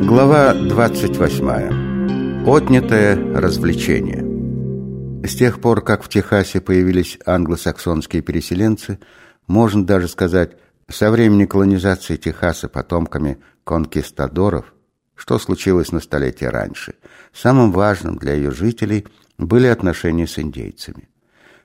Глава 28. Отнятое развлечение. С тех пор, как в Техасе появились англосаксонские переселенцы, можно даже сказать, со времени колонизации Техаса потомками конкистадоров, что случилось на столетие раньше, самым важным для ее жителей были отношения с индейцами.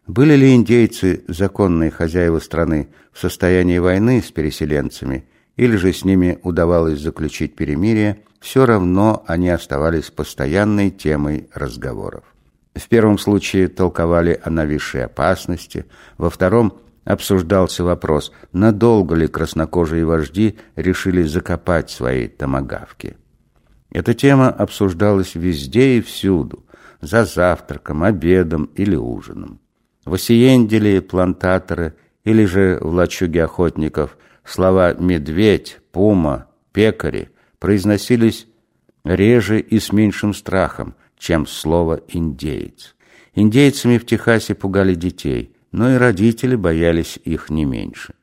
Были ли индейцы, законные хозяева страны, в состоянии войны с переселенцами, или же с ними удавалось заключить перемирие, все равно они оставались постоянной темой разговоров. В первом случае толковали о нависшей опасности, во втором обсуждался вопрос, надолго ли краснокожие вожди решили закопать свои томагавки. Эта тема обсуждалась везде и всюду, за завтраком, обедом или ужином. В Осиенделе плантаторы или же в лачуге охотников слова «медведь», «пума», «пекари» произносились реже и с меньшим страхом, чем слово «индеец». Индейцами в Техасе пугали детей, но и родители боялись их не меньше.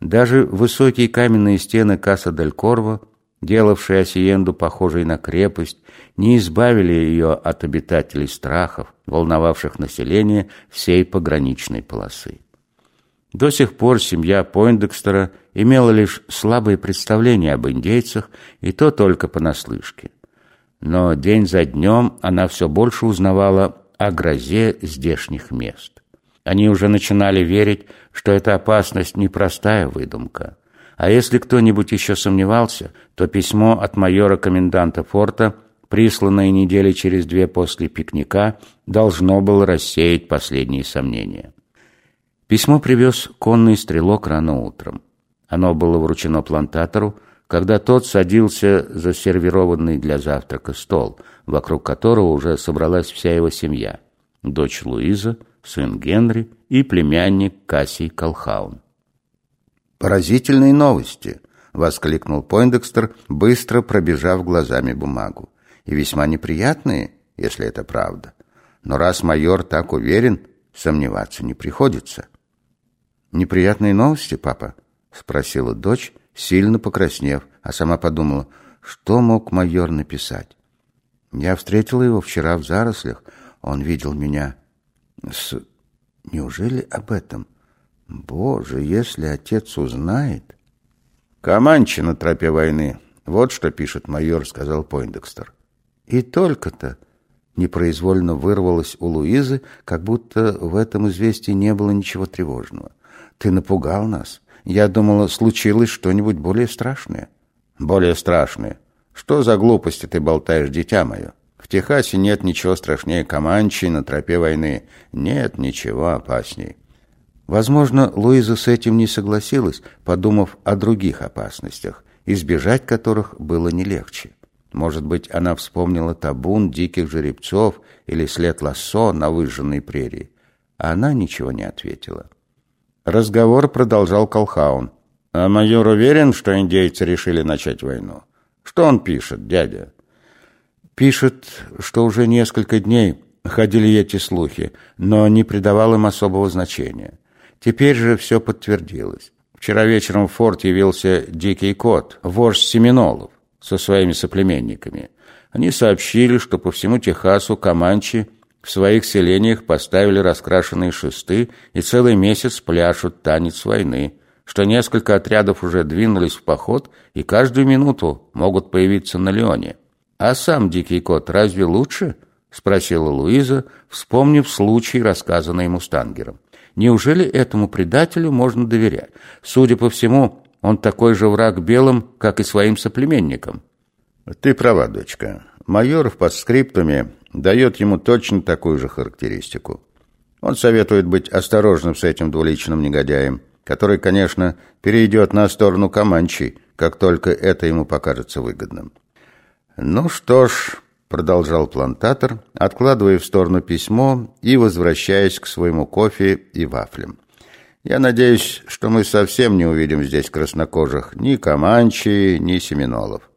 Даже высокие каменные стены Каса-дель-Корво, делавшие Осиенду похожей на крепость, не избавили ее от обитателей страхов, волновавших население всей пограничной полосы. До сих пор семья Пойндекстера имела лишь слабые представления об индейцах, и то только понаслышке. Но день за днем она все больше узнавала о грозе здешних мест. Они уже начинали верить, что эта опасность непростая выдумка. А если кто-нибудь еще сомневался, то письмо от майора-коменданта форта, присланное недели через две после пикника, должно было рассеять последние сомнения. Письмо привез конный стрелок рано утром. Оно было вручено плантатору, когда тот садился за сервированный для завтрака стол, вокруг которого уже собралась вся его семья. Дочь Луиза, сын Генри и племянник Кассий Колхаун. «Поразительные новости!» — воскликнул Пойндекстер, быстро пробежав глазами бумагу. «И весьма неприятные, если это правда. Но раз майор так уверен, сомневаться не приходится». «Неприятные новости, папа?» — спросила дочь, сильно покраснев, а сама подумала, что мог майор написать. «Я встретила его вчера в зарослях. Он видел меня с... Неужели об этом? Боже, если отец узнает...» «Команчи на тропе войны. Вот что пишет майор», — сказал Пойндекстер. «И только-то...» Непроизвольно вырвалось у Луизы, как будто в этом известии не было ничего тревожного. Ты напугал нас. Я думала, случилось что-нибудь более страшное. Более страшное? Что за глупости ты болтаешь, дитя мое? В Техасе нет ничего страшнее Команчи на тропе войны. Нет ничего опасней. Возможно, Луиза с этим не согласилась, подумав о других опасностях, избежать которых было не легче. Может быть, она вспомнила табун диких жеребцов или след лассо на выжженной прерии. А она ничего не ответила. Разговор продолжал Колхаун. «А майор уверен, что индейцы решили начать войну? Что он пишет, дядя?» «Пишет, что уже несколько дней ходили эти слухи, но не придавал им особого значения. Теперь же все подтвердилось. Вчера вечером в форт явился Дикий Кот, вождь Семенолов, со своими соплеменниками. Они сообщили, что по всему Техасу Каманчи – в своих селениях поставили раскрашенные шесты и целый месяц пляшут танец войны, что несколько отрядов уже двинулись в поход и каждую минуту могут появиться на Леоне. «А сам дикий кот разве лучше?» — спросила Луиза, вспомнив случай, рассказанный Мустангером. «Неужели этому предателю можно доверять? Судя по всему, он такой же враг белым, как и своим соплеменникам». «Ты права, дочка. Майор в подскриптуме дает ему точно такую же характеристику. Он советует быть осторожным с этим двуличным негодяем, который, конечно, перейдет на сторону Каманчи, как только это ему покажется выгодным. «Ну что ж», — продолжал плантатор, откладывая в сторону письмо и возвращаясь к своему кофе и вафлям. «Я надеюсь, что мы совсем не увидим здесь краснокожих ни Каманчи, ни Семенолов.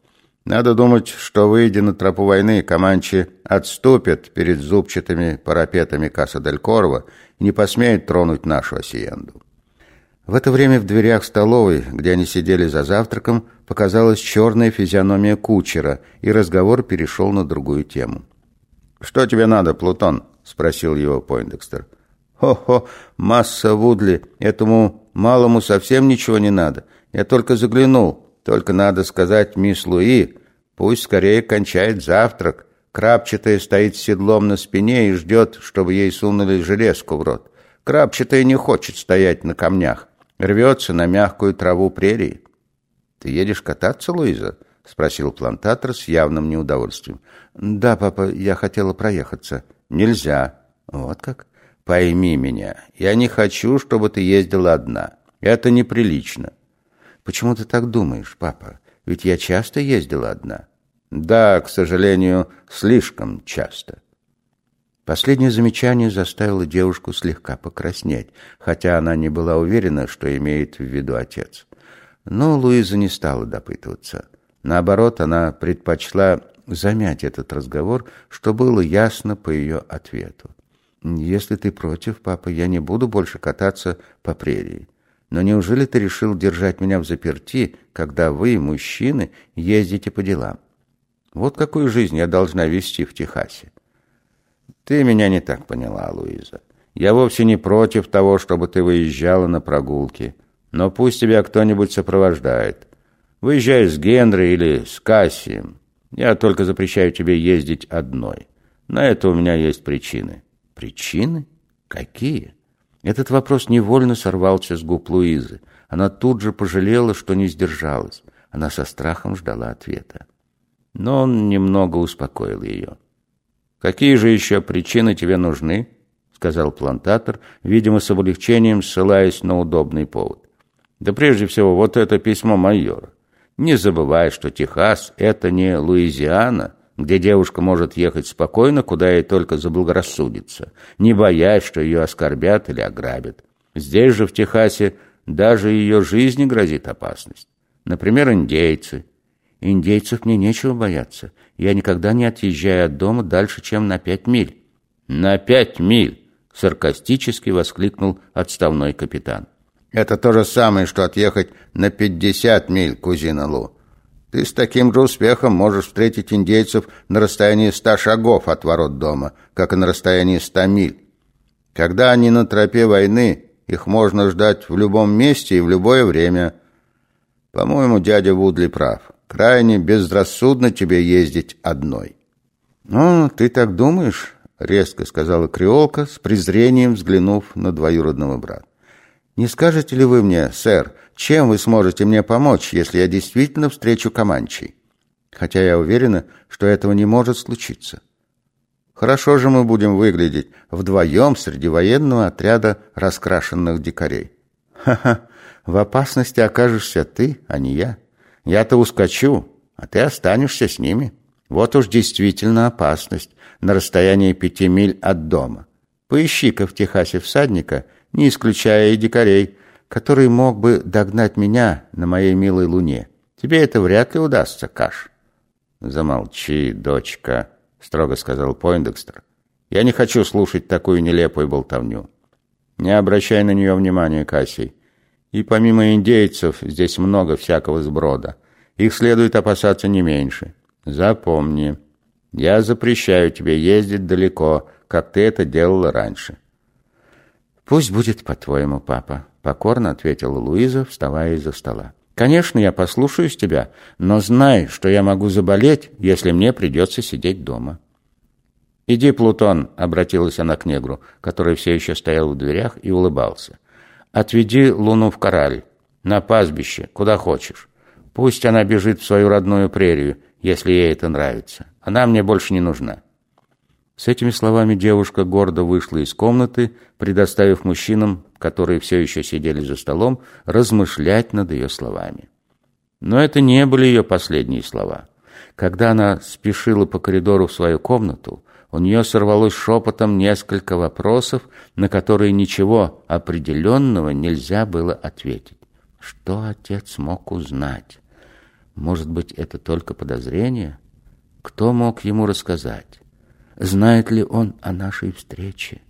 Надо думать, что, выйдя на тропу войны, Команчи отступят перед зубчатыми парапетами Каса-дель-Корво и не посмеют тронуть нашу осиенду. В это время в дверях столовой, где они сидели за завтраком, показалась черная физиономия кучера, и разговор перешел на другую тему. «Что тебе надо, Плутон?» — спросил его Пойндекстер. «Хо-хо, масса Вудли, этому малому совсем ничего не надо. Я только заглянул. Только надо сказать мисс Луи, пусть скорее кончает завтрак. Крапчатая стоит с седлом на спине и ждет, чтобы ей сунули железку в рот. Крапчатая не хочет стоять на камнях, рвется на мягкую траву прерии. «Ты едешь кататься, Луиза?» — спросил плантатор с явным неудовольствием. «Да, папа, я хотела проехаться». «Нельзя». «Вот как?» «Пойми меня, я не хочу, чтобы ты ездила одна. Это неприлично». «Почему ты так думаешь, папа? Ведь я часто ездила одна». «Да, к сожалению, слишком часто». Последнее замечание заставило девушку слегка покраснеть, хотя она не была уверена, что имеет в виду отец. Но Луиза не стала допытываться. Наоборот, она предпочла замять этот разговор, что было ясно по ее ответу. «Если ты против, папа, я не буду больше кататься по прерии. Но неужели ты решил держать меня в заперти, когда вы, мужчины, ездите по делам? Вот какую жизнь я должна вести в Техасе?» «Ты меня не так поняла, Луиза. Я вовсе не против того, чтобы ты выезжала на прогулки. Но пусть тебя кто-нибудь сопровождает. Выезжай с Генри или с Кассием. Я только запрещаю тебе ездить одной. На это у меня есть причины». «Причины? Какие?» Этот вопрос невольно сорвался с губ Луизы. Она тут же пожалела, что не сдержалась. Она со страхом ждала ответа. Но он немного успокоил ее. «Какие же еще причины тебе нужны?» — сказал плантатор, видимо, с облегчением ссылаясь на удобный повод. «Да прежде всего, вот это письмо майора. Не забывай, что Техас — это не Луизиана, где девушка может ехать спокойно, куда ей только заблагорассудится, не боясь, что ее оскорбят или ограбят. Здесь же, в Техасе, даже ее жизни грозит опасность. Например, индейцы, Индейцев мне нечего бояться. Я никогда не отъезжаю от дома дальше, чем на пять миль. На пять миль! Саркастически воскликнул отставной капитан. Это то же самое, что отъехать на пятьдесят миль, кузина Лу. Ты с таким же успехом можешь встретить индейцев на расстоянии ста шагов от ворот дома, как и на расстоянии ста миль. Когда они на тропе войны, их можно ждать в любом месте и в любое время. По-моему, дядя Вудли прав. Крайне безрассудно тебе ездить одной». «Ну, ты так думаешь?» — резко сказала Креолка, с презрением взглянув на двоюродного брата. «Не скажете ли вы мне, сэр, чем вы сможете мне помочь, если я действительно встречу Каманчей? Хотя я уверена, что этого не может случиться. Хорошо же мы будем выглядеть вдвоем среди военного отряда раскрашенных дикарей. Ха-ха, в опасности окажешься ты, а не я». Я-то ускочу, а ты останешься с ними. Вот уж действительно опасность на расстоянии пяти миль от дома. Поищи-ка в Техасе всадника, не исключая и дикарей, который мог бы догнать меня на моей милой луне. Тебе это вряд ли удастся, Каш. Замолчи, дочка, строго сказал Пойндекстер. Я не хочу слушать такую нелепую болтовню. Не обращай на нее внимания, Кассий. И помимо индейцев здесь много всякого сброда. Их следует опасаться не меньше. Запомни, я запрещаю тебе ездить далеко, как ты это делала раньше. Пусть будет по-твоему, папа, покорно ответила Луиза, вставая из-за стола. Конечно, я послушаюсь тебя, но знай, что я могу заболеть, если мне придется сидеть дома. «Иди, Плутон», — обратилась она к негру, который все еще стоял в дверях и улыбался. Отведи Луну в кораль, на пастбище, куда хочешь. Пусть она бежит в свою родную прерию, если ей это нравится. Она мне больше не нужна». С этими словами девушка гордо вышла из комнаты, предоставив мужчинам, которые все еще сидели за столом, размышлять над ее словами. Но это не были ее последние слова. Когда она спешила по коридору в свою комнату, у нее сорвалось шепотом несколько вопросов, на которые ничего определенного нельзя было ответить. Что отец мог узнать? Может быть, это только подозрение? Кто мог ему рассказать? Знает ли он о нашей встрече?